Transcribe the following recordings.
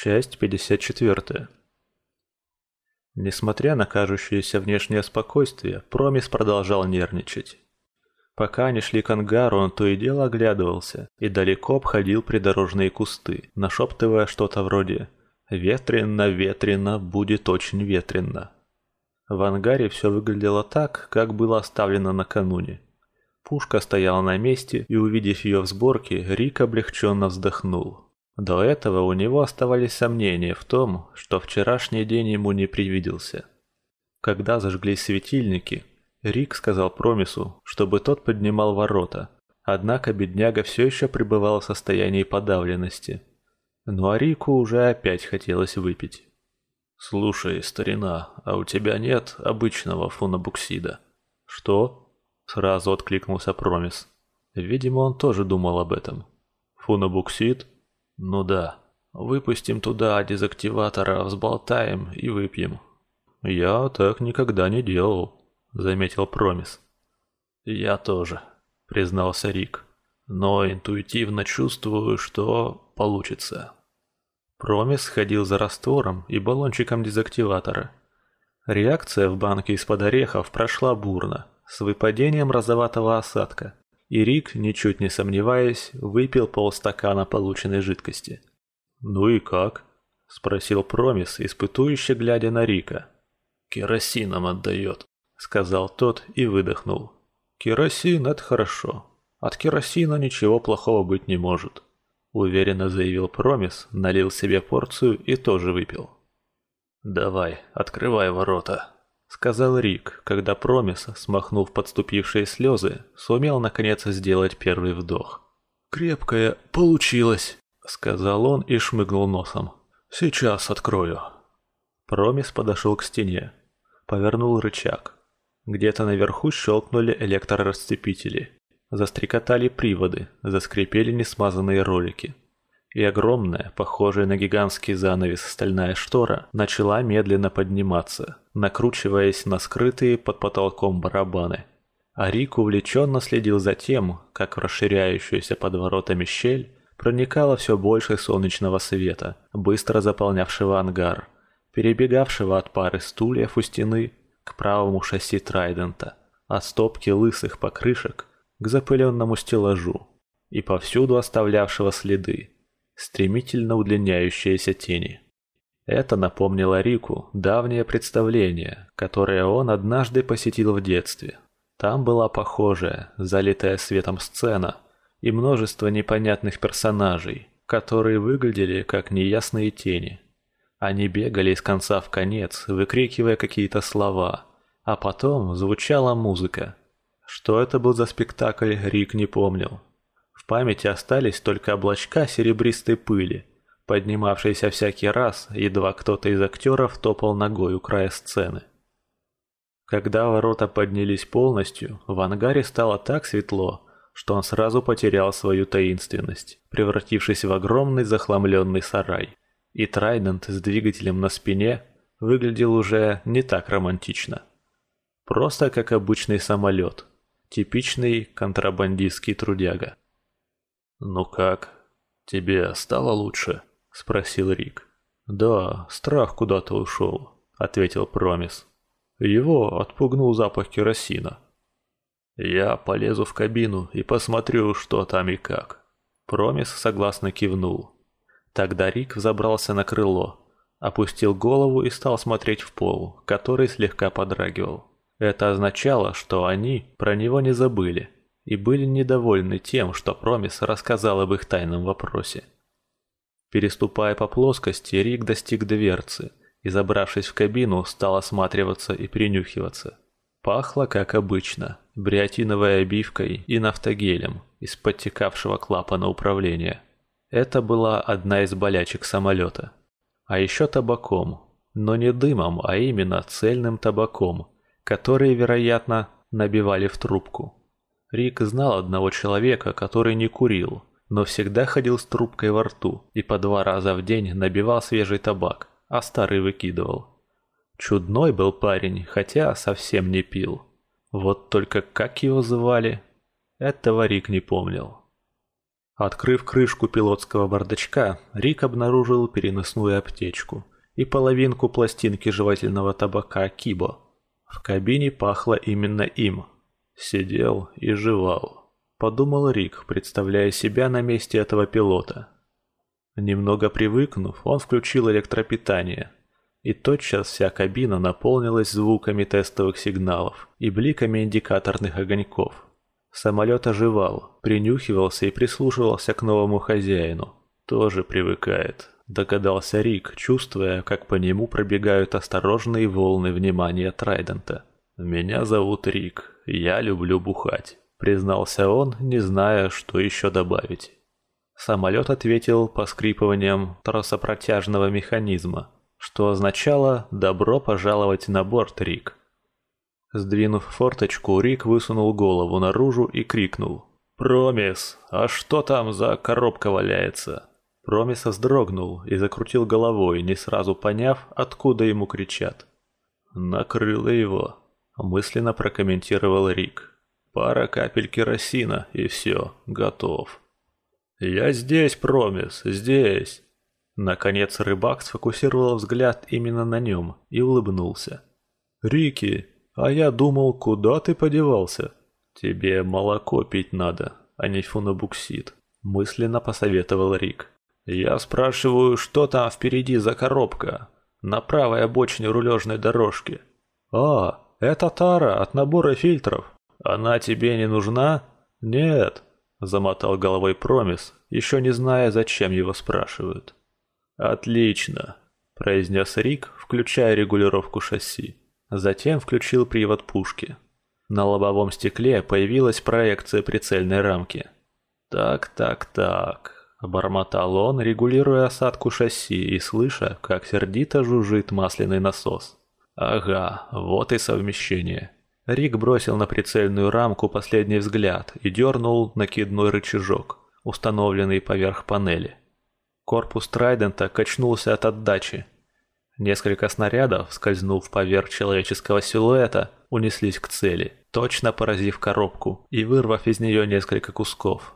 Часть 54. Несмотря на кажущееся внешнее спокойствие, Промис продолжал нервничать. Пока они шли к ангару, он то и дело оглядывался и далеко обходил придорожные кусты, нашептывая что-то вроде «Ветрено, ветрено, будет очень ветрено». В ангаре все выглядело так, как было оставлено накануне. Пушка стояла на месте, и увидев ее в сборке, Рик облегченно вздохнул. До этого у него оставались сомнения в том, что вчерашний день ему не привиделся. Когда зажглись светильники, Рик сказал Промису, чтобы тот поднимал ворота, однако бедняга все еще пребывал в состоянии подавленности. Ну а Рику уже опять хотелось выпить. «Слушай, старина, а у тебя нет обычного фунобуксида?» «Что?» – сразу откликнулся Промис. Видимо, он тоже думал об этом. «Фунобуксид?» Ну да. Выпустим туда дезактиватора, взболтаем и выпьем. Я так никогда не делал, заметил Промис. Я тоже, признался Рик. Но интуитивно чувствую, что получится. Промис ходил за раствором и баллончиком дезактиватора. Реакция в банке из-под орехов прошла бурно, с выпадением розоватого осадка и Рик, ничуть не сомневаясь, выпил полстакана полученной жидкости. «Ну и как?» – спросил Промис, испытующе глядя на Рика. «Керосином отдает», – сказал тот и выдохнул. «Керосин – это хорошо. От керосина ничего плохого быть не может», – уверенно заявил Промис, налил себе порцию и тоже выпил. «Давай, открывай ворота», — сказал Рик, когда Промис, смахнув подступившие слезы, сумел наконец сделать первый вдох. «Крепкая получилось», — сказал он и шмыгнул носом. «Сейчас открою». Промис подошел к стене, повернул рычаг. Где-то наверху щелкнули электрорасцепители. Застрекотали приводы, заскрипели несмазанные ролики и огромная, похожая на гигантский занавес стальная штора, начала медленно подниматься, накручиваясь на скрытые под потолком барабаны. А Рик увлеченно следил за тем, как в расширяющуюся под воротами щель проникало все больше солнечного света, быстро заполнявшего ангар, перебегавшего от пары стульев у стены к правому шасси Трайдента, от стопки лысых покрышек к запыленному стеллажу и повсюду оставлявшего следы, стремительно удлиняющиеся тени. Это напомнило Рику давнее представление, которое он однажды посетил в детстве. Там была похожая, залитая светом сцена и множество непонятных персонажей, которые выглядели как неясные тени. Они бегали из конца в конец, выкрикивая какие-то слова, а потом звучала музыка. Что это был за спектакль, Рик не помнил памяти остались только облачка серебристой пыли, поднимавшиеся всякий раз, едва кто-то из актеров топал ногой у края сцены. Когда ворота поднялись полностью, в ангаре стало так светло, что он сразу потерял свою таинственность, превратившись в огромный захламленный сарай. И Трайдент с двигателем на спине выглядел уже не так романтично. Просто как обычный самолет, типичный контрабандистский трудяга. «Ну как? Тебе стало лучше?» – спросил Рик. «Да, страх куда-то ушел», – ответил Промис. Его отпугнул запах керосина. «Я полезу в кабину и посмотрю, что там и как». Промис согласно кивнул. Тогда Рик взобрался на крыло, опустил голову и стал смотреть в пол, который слегка подрагивал. Это означало, что они про него не забыли и были недовольны тем, что Промис рассказал об их тайном вопросе. Переступая по плоскости, Рик достиг дверцы и, забравшись в кабину, стал осматриваться и принюхиваться. Пахло, как обычно, бриотиновой обивкой и нафтогелем из подтекавшего клапана управления. Это была одна из болячек самолета. А еще табаком, но не дымом, а именно цельным табаком, который, вероятно, набивали в трубку. Рик знал одного человека, который не курил, но всегда ходил с трубкой во рту и по два раза в день набивал свежий табак, а старый выкидывал. Чудной был парень, хотя совсем не пил. Вот только как его звали, этого Рик не помнил. Открыв крышку пилотского бардачка, Рик обнаружил переносную аптечку и половинку пластинки жевательного табака Кибо. В кабине пахло именно им. Сидел и жевал. Подумал Рик, представляя себя на месте этого пилота. Немного привыкнув, он включил электропитание. И тотчас вся кабина наполнилась звуками тестовых сигналов и бликами индикаторных огоньков. Самолет оживал, принюхивался и прислушивался к новому хозяину. Тоже привыкает, догадался Рик, чувствуя, как по нему пробегают осторожные волны внимания Трайдента. «Меня зовут Рик, я люблю бухать», — признался он, не зная, что еще добавить. Самолет ответил поскрипыванием тросопротяжного механизма, что означало «добро пожаловать на борт, Рик». Сдвинув форточку, Рик высунул голову наружу и крикнул. «Промис, а что там за коробка валяется?» Промис вздрогнул и закрутил головой, не сразу поняв, откуда ему кричат. «Накрыло его», — мысленно прокомментировал Рик. «Пара капель керосина, и все, готов». «Я здесь, Промис, здесь!» Наконец рыбак сфокусировал взгляд именно на нем и улыбнулся. «Рики, а я думал, куда ты подевался? Тебе молоко пить надо, а не фунобуксид, мысленно посоветовал Рик. Я спрашиваю, что там впереди за коробка? На правой обочине рулежной дорожки. А, это тара от набора фильтров. Она тебе не нужна? Нет, замотал головой Промис, еще не зная, зачем его спрашивают. Отлично, произнес Рик, включая регулировку шасси. Затем включил привод пушки. На лобовом стекле появилась проекция прицельной рамки. «Так, так, так», – бормотал он, регулируя осадку шасси и слыша, как сердито жужжит масляный насос. «Ага, вот и совмещение». Рик бросил на прицельную рамку последний взгляд и дернул накидной рычажок, установленный поверх панели. Корпус Трайдента качнулся от отдачи, Несколько снарядов, скользнув поверх человеческого силуэта, унеслись к цели, точно поразив коробку и вырвав из нее несколько кусков.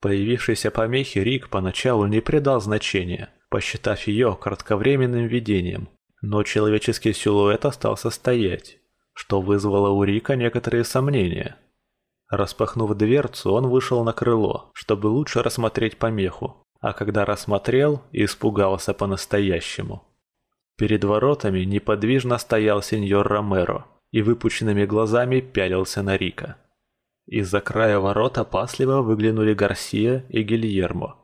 Появившейся помехи Рик поначалу не придал значения, посчитав ее кратковременным видением, но человеческий силуэт остался стоять, что вызвало у Рика некоторые сомнения. Распахнув дверцу, он вышел на крыло, чтобы лучше рассмотреть помеху, а когда рассмотрел, испугался по-настоящему. Перед воротами неподвижно стоял сеньор Ромеро и выпученными глазами пялился на Рика. Из-за края ворот опасливо выглянули Гарсия и Гильермо.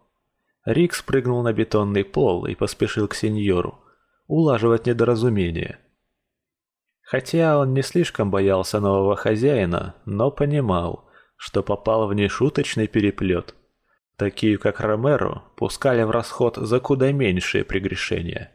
Рик спрыгнул на бетонный пол и поспешил к сеньору, улаживать недоразумение. Хотя он не слишком боялся нового хозяина, но понимал, что попал в нешуточный переплет. Такие, как Ромеро, пускали в расход за куда меньшие прегрешения.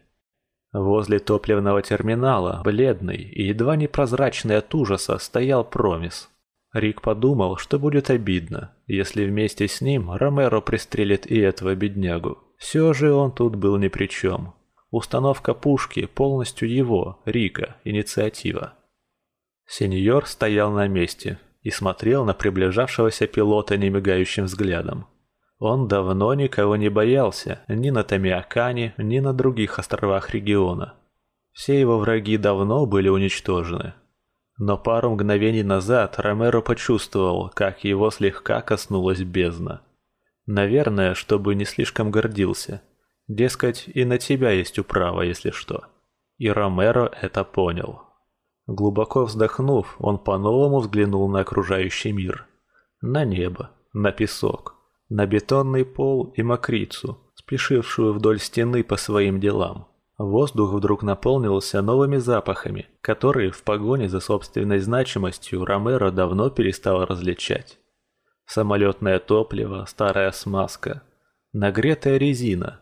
Возле топливного терминала, бледный и едва не прозрачный от ужаса, стоял Промис. Рик подумал, что будет обидно, если вместе с ним Ромеро пристрелит и этого беднягу. Все же он тут был ни при чем. Установка пушки полностью его, Рика, инициатива. Сеньор стоял на месте и смотрел на приближавшегося пилота немигающим взглядом. Он давно никого не боялся, ни на Тамиакане, ни на других островах региона. Все его враги давно были уничтожены. Но пару мгновений назад Ромеро почувствовал, как его слегка коснулась бездна. Наверное, чтобы не слишком гордился. Дескать, и на тебя есть управа, если что. И Ромеро это понял. Глубоко вздохнув, он по-новому взглянул на окружающий мир. На небо, на песок на бетонный пол и мокрицу, спешившую вдоль стены по своим делам. Воздух вдруг наполнился новыми запахами, которые в погоне за собственной значимостью Ромеро давно перестал различать. Самолетное топливо, старая смазка, нагретая резина,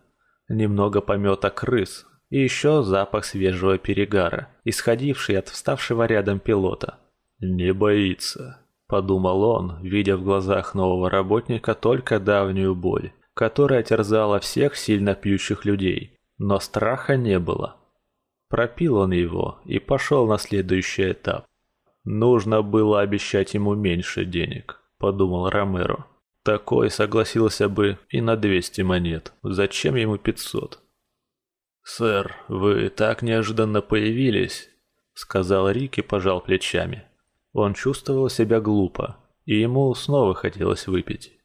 немного помета крыс и еще запах свежего перегара, исходивший от вставшего рядом пилота. «Не боится», подумал он, видя в глазах нового работника только давнюю боль, которая терзала всех сильно пьющих людей, но страха не было. Пропил он его и пошел на следующий этап. Нужно было обещать ему меньше денег, подумал Ромеро. Такой согласился бы и на 200 монет. Зачем ему 500? «Сэр, вы так неожиданно появились», — сказал Рик и пожал плечами. Он чувствовал себя глупо, и ему снова хотелось выпить.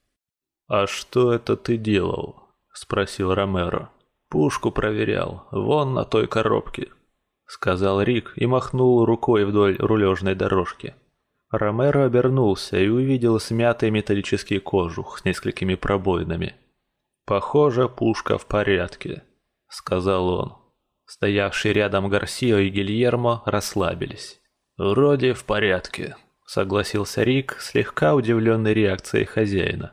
«А что это ты делал?» — спросил Ромеро. «Пушку проверял, вон на той коробке», — сказал Рик и махнул рукой вдоль рулежной дорожки. Ромеро обернулся и увидел смятый металлический кожух с несколькими пробоинами. «Похоже, пушка в порядке», — сказал он. Стоявшие рядом Гарсио и Гильермо расслабились. «Вроде в порядке», — согласился Рик, слегка удивленный реакцией хозяина.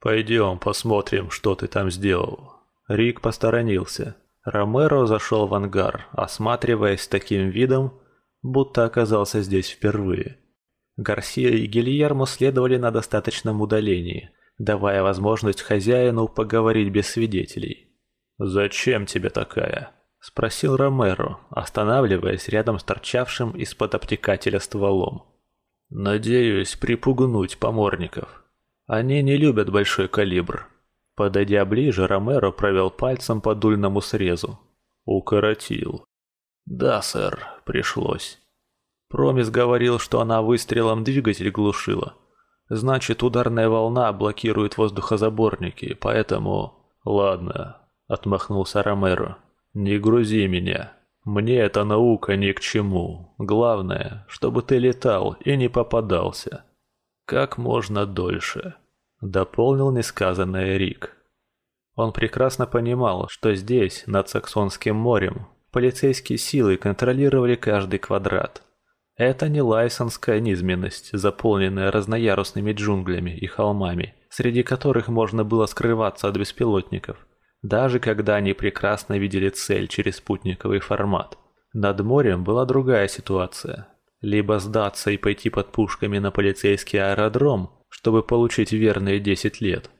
«Пойдем посмотрим, что ты там сделал». Рик посторонился. Ромеро зашел в ангар, осматриваясь таким видом, будто оказался здесь впервые. Гарсия и Гильермо следовали на достаточном удалении, давая возможность хозяину поговорить без свидетелей. «Зачем тебе такая?» – спросил Ромеро, останавливаясь рядом с торчавшим из-под обтекателя стволом. «Надеюсь припугнуть поморников». Они не любят большой калибр. Подойдя ближе, Ромеро провел пальцем по дульному срезу. Укоротил. Да, сэр, пришлось. Промис говорил, что она выстрелом двигатель глушила. Значит, ударная волна блокирует воздухозаборники, поэтому... Ладно, отмахнулся Ромеро. Не грузи меня. Мне эта наука ни к чему. Главное, чтобы ты летал и не попадался как можно дольше», — дополнил несказанное Рик. Он прекрасно понимал, что здесь, над Саксонским морем, полицейские силы контролировали каждый квадрат. Это не лайсонская низменность, заполненная разноярусными джунглями и холмами, среди которых можно было скрываться от беспилотников, даже когда они прекрасно видели цель через спутниковый формат. Над морем была другая ситуация. Либо сдаться и пойти под пушками на полицейский аэродром, чтобы получить верные 10 лет,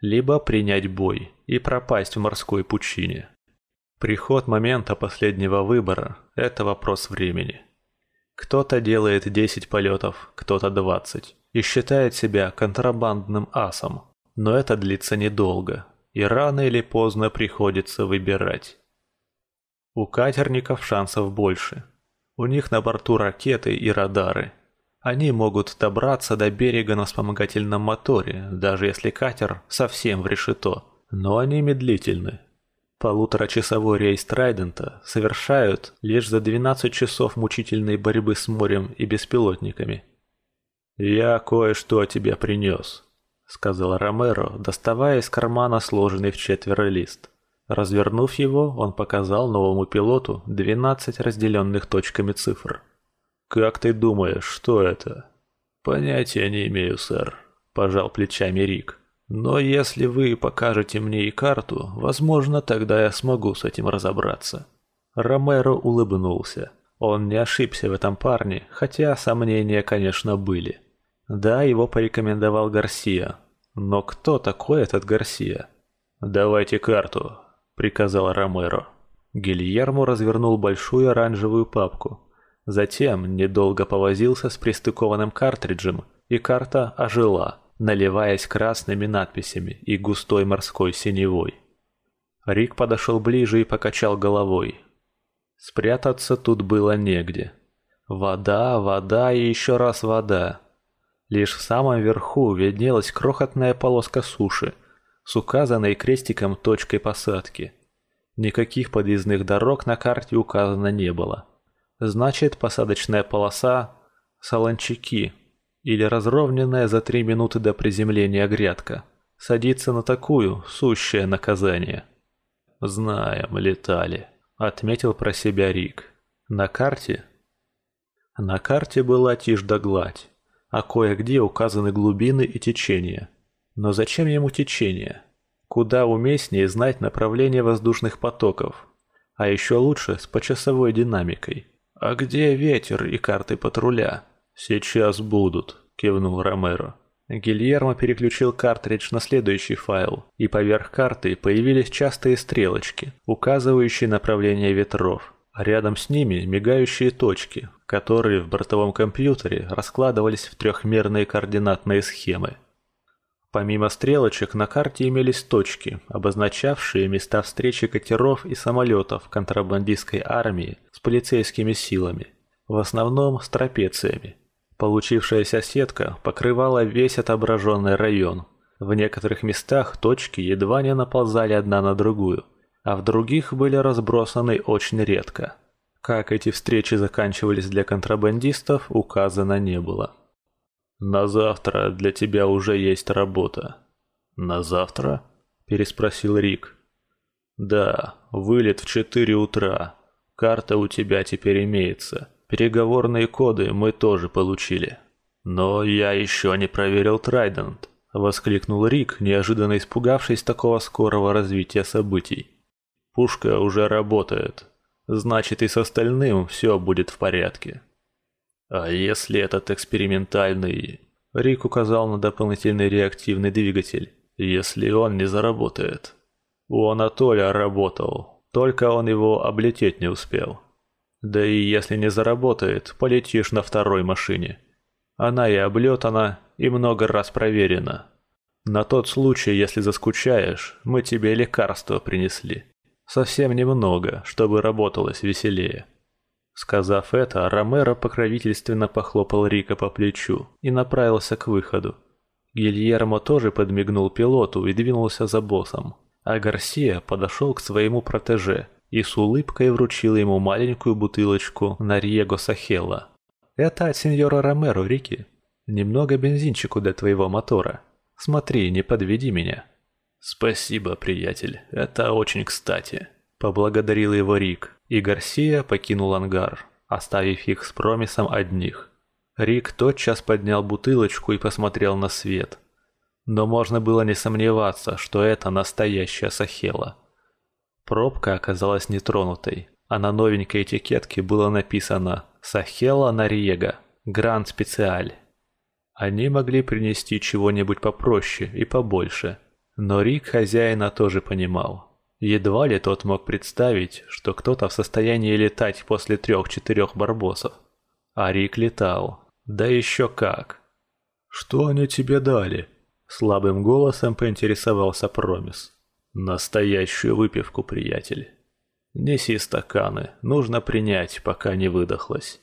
либо принять бой и пропасть в морской пучине. Приход момента последнего выбора – это вопрос времени. Кто-то делает 10 полетов, кто-то 20 и считает себя контрабандным асом, но это длится недолго, и рано или поздно приходится выбирать. У катерников шансов больше – у них на борту ракеты и радары. Они могут добраться до берега на вспомогательном моторе, даже если катер совсем в решето. Но они медлительны. Полуторачасовой рейс Трайдента совершают лишь за 12 часов мучительной борьбы с морем и беспилотниками. «Я кое-что тебе принес», — сказал Ромеро, доставая из кармана сложенный в четверо лист. Развернув его, он показал новому пилоту 12 разделенных точками цифр. «Как ты думаешь, что это?» «Понятия не имею, сэр», – пожал плечами Рик. «Но если вы покажете мне и карту, возможно, тогда я смогу с этим разобраться». Ромеро улыбнулся. Он не ошибся в этом парне, хотя сомнения, конечно, были. Да, его порекомендовал Гарсия. Но кто такой этот Гарсия? «Давайте карту», приказал Ромеро. Гильермо развернул большую оранжевую папку. Затем недолго повозился с пристыкованным картриджем, и карта ожила, наливаясь красными надписями и густой морской синевой. Рик подошел ближе и покачал головой. Спрятаться тут было негде. Вода, вода и еще раз вода. Лишь в самом верху виднелась крохотная полоска суши – с указанной крестиком точкой посадки. Никаких подъездных дорог на карте указано не было. Значит, посадочная полоса – солончаки или разровненная за три минуты до приземления грядка. Садиться на такую – сущее наказание. «Знаем, летали», – отметил про себя Рик. «На карте?» На карте была тишь да гладь, а кое-где указаны глубины и течения – но зачем ему течение? Куда уместнее знать направление воздушных потоков. А еще лучше с почасовой динамикой. А где ветер и карты патруля? Сейчас будут, кивнул Ромеро. Гильермо переключил картридж на следующий файл, и поверх карты появились частые стрелочки, указывающие направление ветров, а рядом с ними мигающие точки, которые в бортовом компьютере раскладывались в трехмерные координатные схемы. Помимо стрелочек на карте имелись точки, обозначавшие места встречи катеров и самолетов контрабандистской армии с полицейскими силами, в основном с трапециями. Получившаяся сетка покрывала весь отображенный район. В некоторых местах точки едва не наползали одна на другую, а в других были разбросаны очень редко. Как эти встречи заканчивались для контрабандистов, указано не было. «На завтра для тебя уже есть работа». «На завтра?» – переспросил Рик. «Да, вылет в четыре утра. Карта у тебя теперь имеется. Переговорные коды мы тоже получили». «Но я еще не проверил Трайдент», – воскликнул Рик, неожиданно испугавшись такого скорого развития событий. «Пушка уже работает. Значит, и с остальным все будет в порядке». А если этот экспериментальный... Рик указал на дополнительный реактивный двигатель. Если он не заработает. У Анатолия работал, только он его облететь не успел. Да и если не заработает, полетишь на второй машине. Она и облетана, и много раз проверена. На тот случай, если заскучаешь, мы тебе лекарство принесли. Совсем немного, чтобы работалось веселее. Сказав это, Ромеро покровительственно похлопал Рика по плечу и направился к выходу. Гильермо тоже подмигнул пилоту и двинулся за боссом, а Гарсия подошел к своему протеже и с улыбкой вручил ему маленькую бутылочку Нарьего Сахела. «Это от сеньора Ромеро, Рики. Немного бензинчику для твоего мотора. Смотри, не подведи меня». «Спасибо, приятель, это очень кстати», — поблагодарил его Рик и Гарсия покинул ангар, оставив их с Промисом одних. Рик тотчас поднял бутылочку и посмотрел на свет. Но можно было не сомневаться, что это настоящая Сахела. Пробка оказалась нетронутой, а на новенькой этикетке было написано «Сахела Нариега, Гранд Специаль». Они могли принести чего-нибудь попроще и побольше, но Рик хозяина тоже понимал. Едва ли тот мог представить, что кто-то в состоянии летать после трех-четырех барбосов. А Рик летал. Да еще как. «Что они тебе дали?» Слабым голосом поинтересовался Промис. «Настоящую выпивку, приятель. Неси стаканы, нужно принять, пока не выдохлась».